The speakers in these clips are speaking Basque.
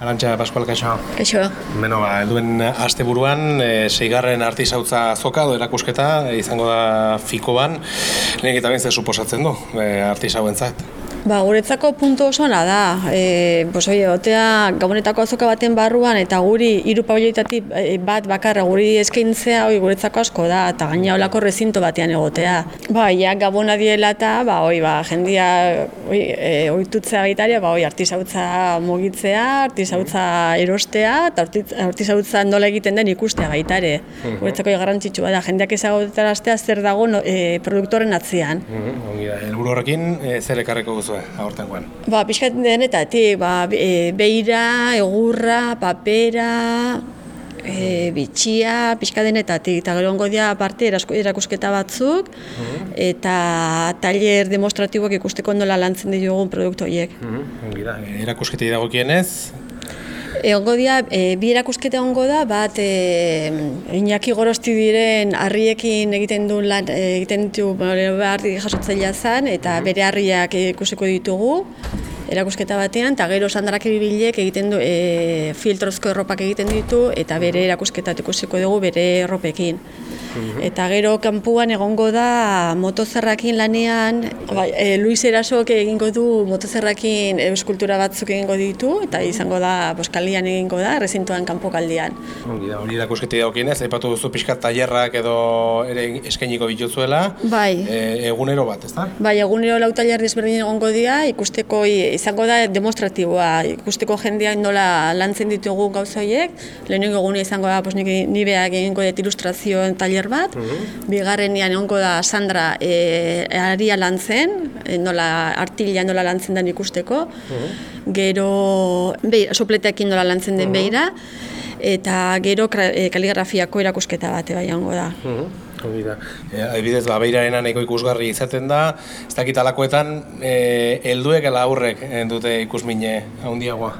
Arantxa Pascual Kaixo. Kaixo. Beno, ba, elduen asteburuan, e, seigarren artisautza zoka do erakusketa izango da fikoban. Lehenik eta bintzen suposatzen du, e, artisauentzat. Ba, guretzako puntu oso ona da. E, pues, oie, otea gabonetako azoka baten barruan eta guri hiru pabilitatik bat bakarra guri eskaintzea hori guretzako asko da eta gaina olako rezinto batean egotea. Ba, ja gabona diela eta ba, oi, ba, jendia oi, e, oitutzea baitaria, ba, oi, artisautza mugitzea, artisautza erostea eta artisautza nola egiten den ikustea baitare. Mm Guretzako garrantzitsua da, jendeak ezagutaraztea zer dago no, e, produktoren atzean. Mm -hmm. horrekin, e, zer ekarreko? Duzue aurtengoan? Ba, pixkat denetatik, ba, e, beira, egurra, papera, e, bitxia, pixka denetatik, eta gero ongo dia parte erakusketa batzuk, mhm. eta tailer demonstratiboak ikusteko nola lantzen ditugun produktu horiek. Mm -hmm. Erakusketa dagokienez, Egongo dia, e, bi erakusketa egongo da, bat e, Iñaki Gorosti diren harriekin egiten du lan, e, egiten ditu harri jasotzailea zen, eta mhm. bere harriak ikusiko ditugu erakusketa batean, eta gero sandarak ebibilek egiten du e, filtrozko erropak egiten ditu, eta bere erakusketa ikusiko dugu bere erropekin. Mhm. Eta gero kanpuan egongo da motozerrakin lanean, bai, e, Luis Erasok egingo du motozerrakin eskultura batzuk egingo ditu, eta izango da boskalian egingo da, rezintuan kanpokaldian. Hori da, hori erakusketi daukinez, aipatu duzu pixkat tailerrak edo ere eskainiko bituzuela, bai. E, egunero bat, ezta? Bai, egunero lau tailer desberdin egongo dira, ikusteko izango da demostratiboa, ikusteko jendeak nola lantzen ditugu gauza horiek, lehenengo egune izango da, pues, ni beak egingo dut ilustrazioen tailer taller bat, mm bigarrenian egongo da Sandra e, aria lantzen, e, nola artila nola lantzen den ikusteko, mhm. gero beira, sopletekin nola lantzen den beira, eta gero e, kaligrafiako erakusketa bat bai egongo da. Mm da. E, adibidez, ba, beiraren nahiko ikusgarri izaten da, ez dakit alakoetan, e, helduek ala aurrek dute ikusmine handiagoa.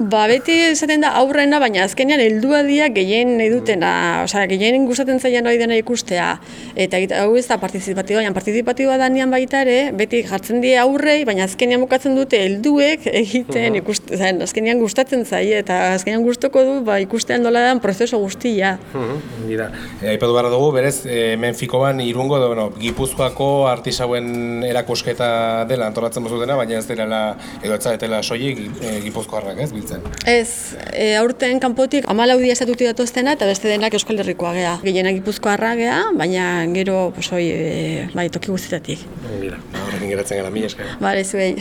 Ba, beti esaten da aurrena, baina azkenean heldua dira gehien nahi dutena, osea, gehien gustatzen zailan hori dena ikustea. Eta hau ez da partizipatiboa, baina partizipatiboa da nian baita ere, beti jartzen die aurrei, baina azkenean bukatzen dute helduek egiten uh -huh. azkenean gustatzen zaie, eta azkenean gustoko du ba, ikustean dola den prozeso guztia. Gira, uh -huh. e, dugu, berez, e, Menfikoan irungo, da, bueno, Gipuzkoako artisauen erakusketa dela antolatzen bozutena, baina ez dela, edo etzaetela soilik e, Gipuzkoarrak, ez, zen? Ez, e, aurten kanpotik amalau dia estatuti datuztena eta beste denak Euskal Herrikoa gea. Gehienak Gipuzkoarra gea, baina gero, pues, oi, e, bai, toki guztitatik. Mira, horrekin geratzen gara, mi esker. Bale, zuei.